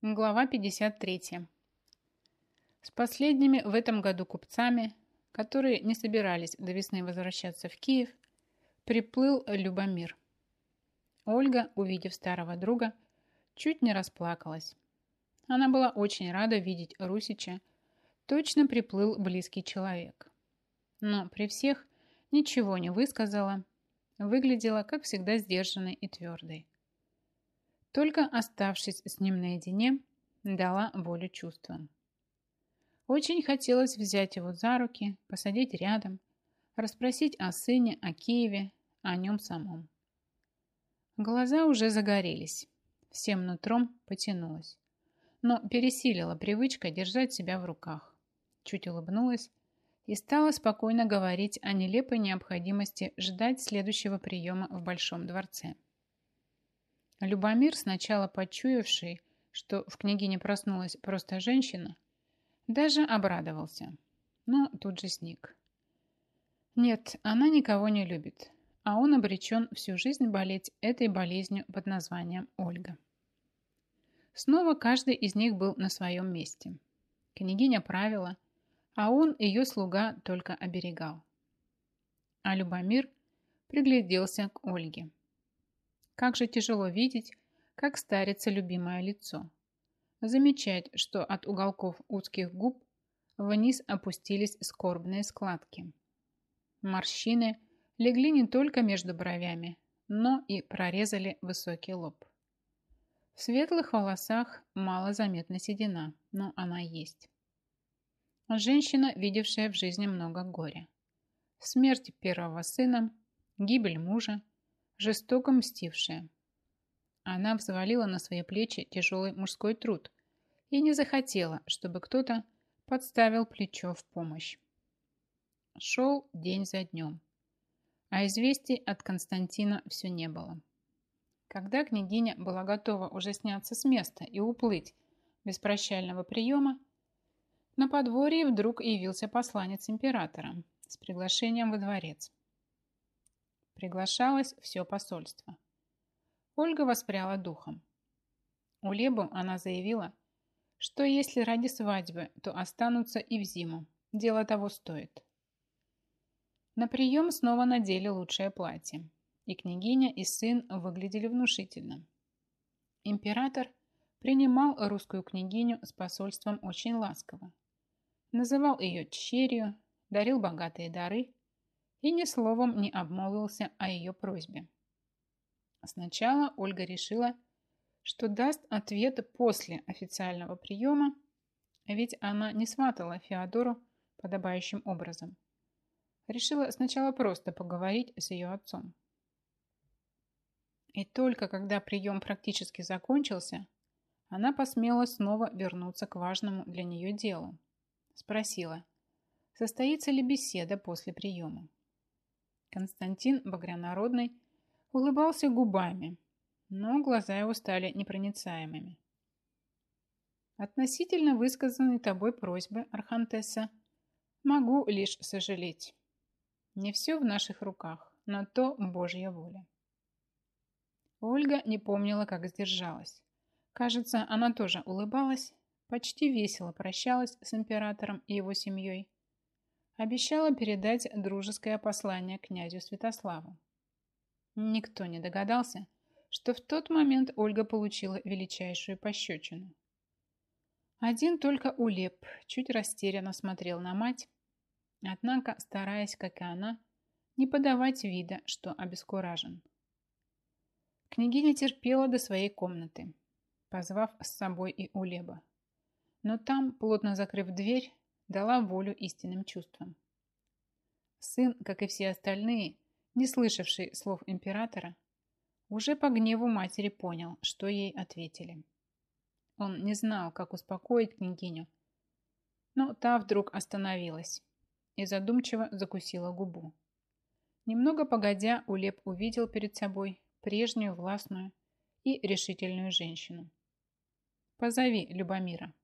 Глава 53. С последними в этом году купцами, которые не собирались до весны возвращаться в Киев, приплыл Любомир. Ольга, увидев старого друга, чуть не расплакалась. Она была очень рада видеть Русича. Точно приплыл близкий человек. Но при всех ничего не высказала, выглядела, как всегда, сдержанной и твердой. Только оставшись с ним наедине, дала волю чувствам. Очень хотелось взять его за руки, посадить рядом, расспросить о сыне, о Киеве, о нем самом. Глаза уже загорелись, всем нутром потянулась, но пересилила привычка держать себя в руках. Чуть улыбнулась и стала спокойно говорить о нелепой необходимости ждать следующего приема в Большом дворце. Любомир, сначала почуявший, что в княгине проснулась просто женщина, даже обрадовался, но тут же сник. Нет, она никого не любит, а он обречен всю жизнь болеть этой болезнью под названием Ольга. Снова каждый из них был на своем месте. Княгиня правила, а он, ее слуга, только оберегал. А Любомир пригляделся к Ольге. Как же тяжело видеть, как старится любимое лицо. Замечать, что от уголков узких губ вниз опустились скорбные складки. Морщины легли не только между бровями, но и прорезали высокий лоб. В светлых волосах мало заметна седина, но она есть. Женщина, видевшая в жизни много горя. Смерть первого сына, гибель мужа, жестоко мстившая. Она взвалила на свои плечи тяжелый мужской труд и не захотела, чтобы кто-то подставил плечо в помощь. Шел день за днем, а известий от Константина все не было. Когда княгиня была готова уже сняться с места и уплыть без прощального приема, на подворье вдруг явился посланец императора с приглашением во дворец. Приглашалось все посольство. Ольга воспряла духом. У Лебу она заявила, что если ради свадьбы, то останутся и в зиму. Дело того стоит. На прием снова надели лучшее платье, и княгиня и сын выглядели внушительно. Император принимал русскую княгиню с посольством очень ласково. Называл ее черью, дарил богатые дары и ни словом не обмолвился о ее просьбе. Сначала Ольга решила, что даст ответ после официального приема, ведь она не сватала Феодору подобающим образом. Решила сначала просто поговорить с ее отцом. И только когда прием практически закончился, она посмела снова вернуться к важному для нее делу. Спросила, состоится ли беседа после приема. Константин Багрянародный улыбался губами, но глаза его стали непроницаемыми. Относительно высказанной тобой просьбы, Архантесса, могу лишь сожалеть. Не все в наших руках, но то Божья воля. Ольга не помнила, как сдержалась. Кажется, она тоже улыбалась, почти весело прощалась с императором и его семьей, обещала передать дружеское послание князю Святославу. Никто не догадался, что в тот момент Ольга получила величайшую пощечину. Один только Улеп чуть растерянно смотрел на мать, однако, стараясь, как и она, не подавать вида, что обескуражен. Княгиня терпела до своей комнаты, позвав с собой и Улеба. Но там, плотно закрыв дверь, дала волю истинным чувствам. Сын, как и все остальные, не слышавший слов императора, уже по гневу матери понял, что ей ответили. Он не знал, как успокоить княгиню, но та вдруг остановилась и задумчиво закусила губу. Немного погодя, Улеп увидел перед собой прежнюю властную и решительную женщину. «Позови Любомира».